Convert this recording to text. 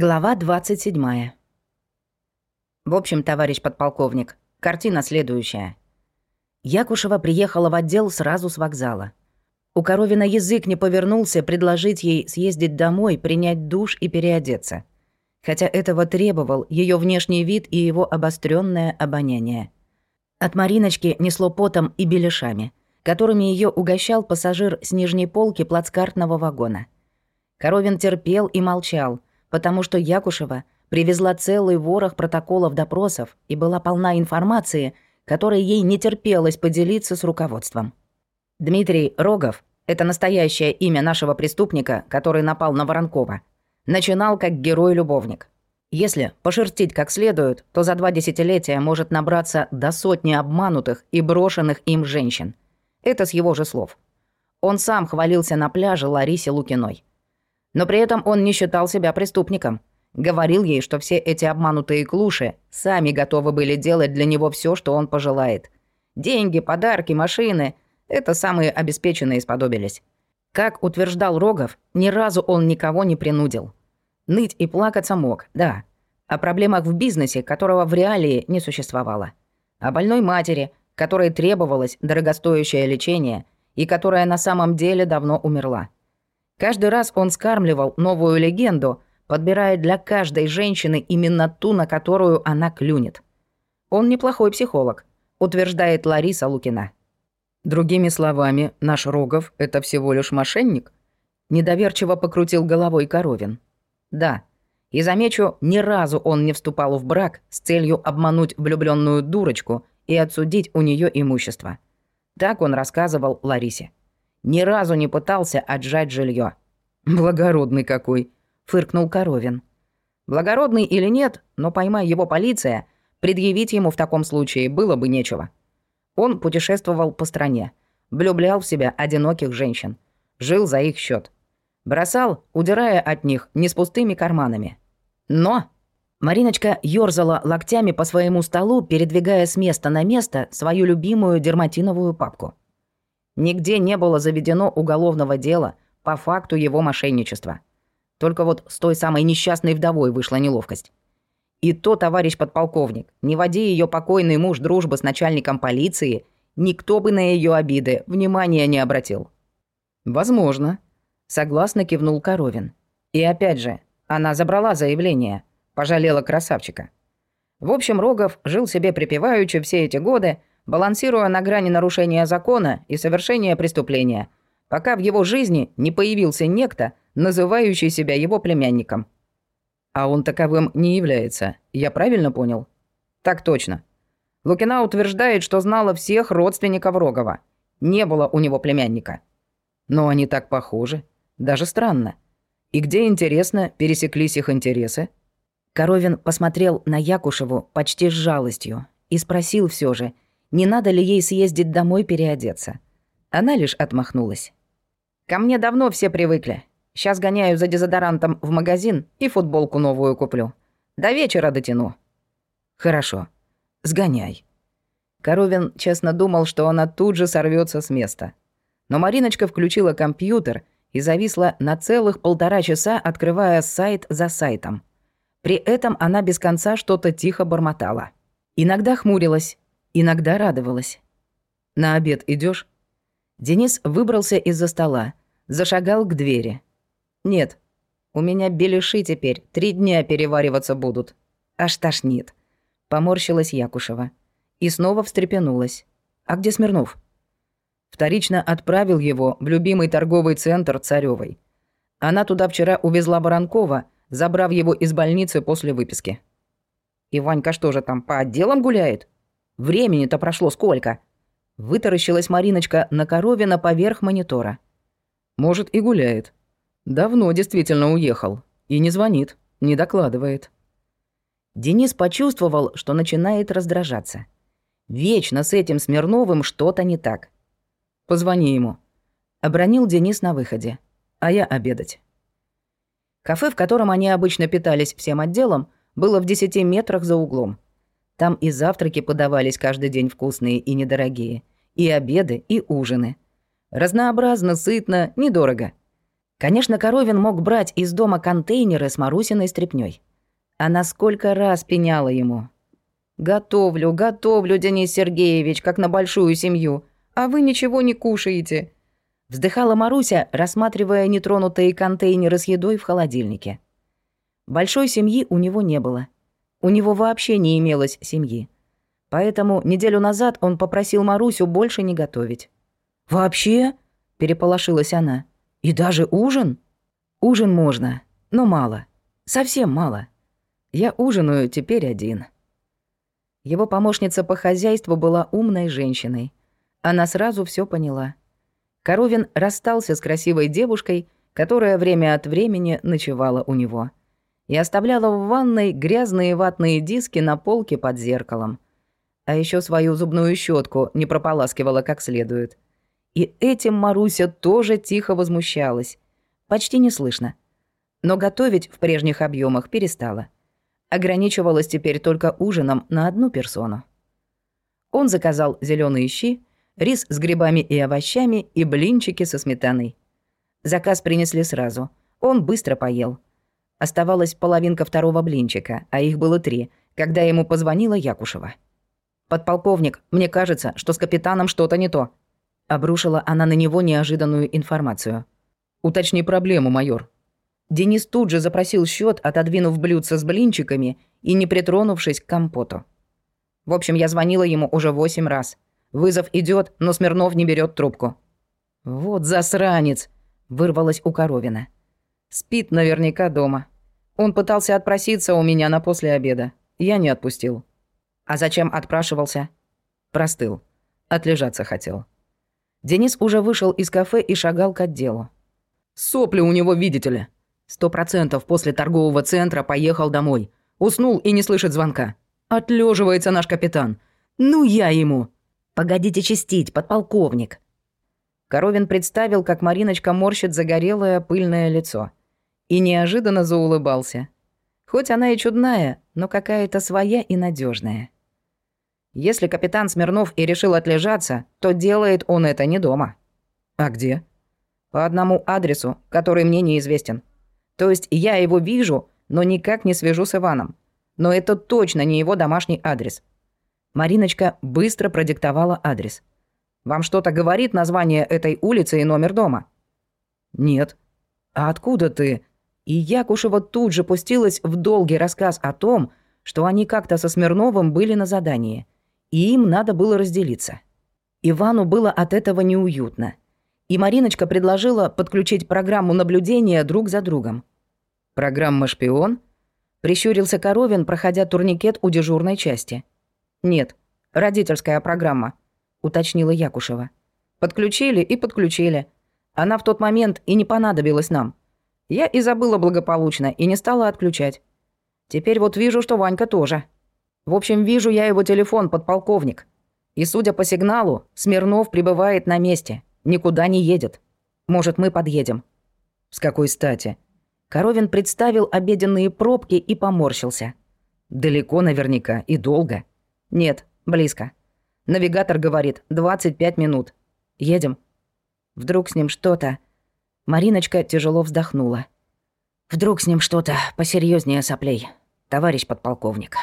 Глава 27. В общем, товарищ подполковник, картина следующая. Якушева приехала в отдел сразу с вокзала. У Коровина язык не повернулся предложить ей съездить домой, принять душ и переодеться. Хотя этого требовал ее внешний вид и его обостренное обоняние. От Мариночки несло потом и беляшами, которыми ее угощал пассажир с нижней полки плацкартного вагона. Коровин терпел и молчал – потому что Якушева привезла целый ворох протоколов допросов и была полна информации, которой ей не терпелось поделиться с руководством. Дмитрий Рогов — это настоящее имя нашего преступника, который напал на Воронкова. Начинал как герой-любовник. Если пошерстить как следует, то за два десятилетия может набраться до сотни обманутых и брошенных им женщин. Это с его же слов. Он сам хвалился на пляже Ларисе Лукиной. Но при этом он не считал себя преступником. Говорил ей, что все эти обманутые клуши сами готовы были делать для него все, что он пожелает. Деньги, подарки, машины — это самые обеспеченные сподобились. Как утверждал Рогов, ни разу он никого не принудил. Ныть и плакаться мог, да. О проблемах в бизнесе, которого в реалии не существовало. О больной матери, которой требовалось дорогостоящее лечение и которая на самом деле давно умерла. Каждый раз он скармливал новую легенду, подбирая для каждой женщины именно ту, на которую она клюнет. Он неплохой психолог, утверждает Лариса Лукина. Другими словами, наш Рогов — это всего лишь мошенник? Недоверчиво покрутил головой Коровин. Да. И замечу, ни разу он не вступал в брак с целью обмануть влюбленную дурочку и отсудить у нее имущество. Так он рассказывал Ларисе. Ни разу не пытался отжать жилье. «Благородный какой!» — фыркнул Коровин. «Благородный или нет, но поймай его полиция, предъявить ему в таком случае было бы нечего. Он путешествовал по стране, влюблял в себя одиноких женщин, жил за их счет, Бросал, удирая от них не с пустыми карманами. Но...» Мариночка ёрзала локтями по своему столу, передвигая с места на место свою любимую дерматиновую папку. Нигде не было заведено уголовного дела по факту его мошенничества. Только вот с той самой несчастной вдовой вышла неловкость. И то, товарищ подполковник, не води ее покойный муж дружбы с начальником полиции, никто бы на ее обиды внимания не обратил. «Возможно», — согласно кивнул Коровин. «И опять же, она забрала заявление, пожалела красавчика. В общем, Рогов жил себе припеваючи все эти годы, балансируя на грани нарушения закона и совершения преступления, пока в его жизни не появился некто, называющий себя его племянником. А он таковым не является, я правильно понял? Так точно. Лукина утверждает, что знала всех родственников Рогова. Не было у него племянника. Но они так похожи. Даже странно. И где, интересно, пересеклись их интересы? Коровин посмотрел на Якушеву почти с жалостью и спросил все же – не надо ли ей съездить домой переодеться. Она лишь отмахнулась. «Ко мне давно все привыкли. Сейчас гоняю за дезодорантом в магазин и футболку новую куплю. До вечера дотяну». «Хорошо. Сгоняй». Коровин честно думал, что она тут же сорвется с места. Но Мариночка включила компьютер и зависла на целых полтора часа, открывая сайт за сайтом. При этом она без конца что-то тихо бормотала. Иногда хмурилась, Иногда радовалась. «На обед идешь? Денис выбрался из-за стола, зашагал к двери. «Нет, у меня беляши теперь, три дня перевариваться будут. Аж тошнит». Поморщилась Якушева. И снова встрепенулась. «А где Смирнов?» Вторично отправил его в любимый торговый центр Царёвой. Она туда вчера увезла Баранкова, забрав его из больницы после выписки. «И Ванька что же там, по отделам гуляет?» Времени-то прошло сколько?» Вытаращилась Мариночка на Коровина поверх монитора. «Может, и гуляет. Давно действительно уехал. И не звонит, не докладывает». Денис почувствовал, что начинает раздражаться. Вечно с этим Смирновым что-то не так. «Позвони ему». Обронил Денис на выходе. А я обедать. Кафе, в котором они обычно питались всем отделом, было в десяти метрах за углом. Там и завтраки подавались каждый день вкусные и недорогие, и обеды, и ужины. Разнообразно, сытно, недорого. Конечно, Коровин мог брать из дома контейнеры с Марусиной стряпнёй. Она сколько раз пеняла ему. «Готовлю, готовлю, Денис Сергеевич, как на большую семью, а вы ничего не кушаете», Вздыхала Маруся, рассматривая нетронутые контейнеры с едой в холодильнике. Большой семьи у него не было. У него вообще не имелось семьи. Поэтому неделю назад он попросил Марусю больше не готовить. «Вообще?» – переполошилась она. «И даже ужин?» «Ужин можно, но мало. Совсем мало. Я ужинаю теперь один». Его помощница по хозяйству была умной женщиной. Она сразу все поняла – Коровин расстался с красивой девушкой, которая время от времени ночевала у него, и оставляла в ванной грязные ватные диски на полке под зеркалом. А еще свою зубную щетку не прополаскивала как следует. И этим Маруся тоже тихо возмущалась. Почти не слышно. Но готовить в прежних объемах перестала. Ограничивалась теперь только ужином на одну персону. Он заказал зеленые щи, рис с грибами и овощами и блинчики со сметаной. Заказ принесли сразу. Он быстро поел. Оставалась половинка второго блинчика, а их было три, когда ему позвонила Якушева. «Подполковник, мне кажется, что с капитаном что-то не то». Обрушила она на него неожиданную информацию. «Уточни проблему, майор». Денис тут же запросил счет, отодвинув блюдце с блинчиками и не притронувшись к компоту. В общем, я звонила ему уже восемь раз – Вызов идет, но Смирнов не берет трубку. «Вот засранец!» – вырвалось у Коровина. «Спит наверняка дома. Он пытался отпроситься у меня на после обеда. Я не отпустил». «А зачем отпрашивался?» «Простыл. Отлежаться хотел». Денис уже вышел из кафе и шагал к отделу. «Сопли у него, видите ли. Сто процентов после торгового центра поехал домой. Уснул и не слышит звонка. Отлеживается наш капитан. Ну я ему!» «Погодите чистить, подполковник!» Коровин представил, как Мариночка морщит загорелое пыльное лицо. И неожиданно заулыбался. Хоть она и чудная, но какая-то своя и надежная. Если капитан Смирнов и решил отлежаться, то делает он это не дома. А где? По одному адресу, который мне неизвестен. То есть я его вижу, но никак не свяжу с Иваном. Но это точно не его домашний адрес. Мариночка быстро продиктовала адрес. «Вам что-то говорит название этой улицы и номер дома?» «Нет». «А откуда ты?» И Якушева тут же пустилась в долгий рассказ о том, что они как-то со Смирновым были на задании, и им надо было разделиться. Ивану было от этого неуютно. И Мариночка предложила подключить программу наблюдения друг за другом. «Программа «Шпион»?» — прищурился Коровин, проходя турникет у дежурной части — «Нет, родительская программа», — уточнила Якушева. «Подключили и подключили. Она в тот момент и не понадобилась нам. Я и забыла благополучно, и не стала отключать. Теперь вот вижу, что Ванька тоже. В общем, вижу я его телефон, подполковник. И, судя по сигналу, Смирнов пребывает на месте, никуда не едет. Может, мы подъедем?» «С какой стати?» Коровин представил обеденные пробки и поморщился. «Далеко наверняка и долго». «Нет, близко. Навигатор говорит, 25 минут. Едем». Вдруг с ним что-то... Мариночка тяжело вздохнула. «Вдруг с ним что-то посерьезнее соплей, товарищ подполковник».